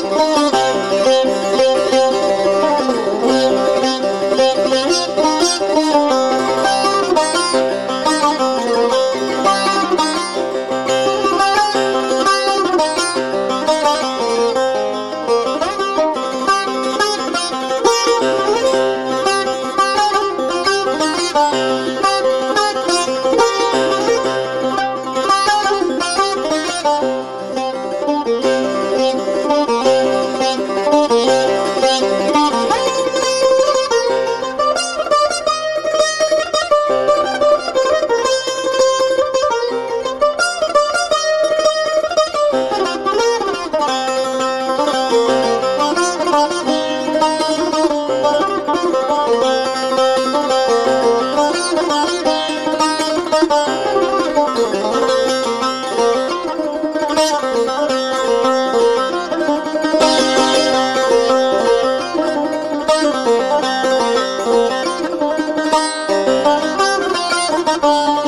Oh. ¡Gracias!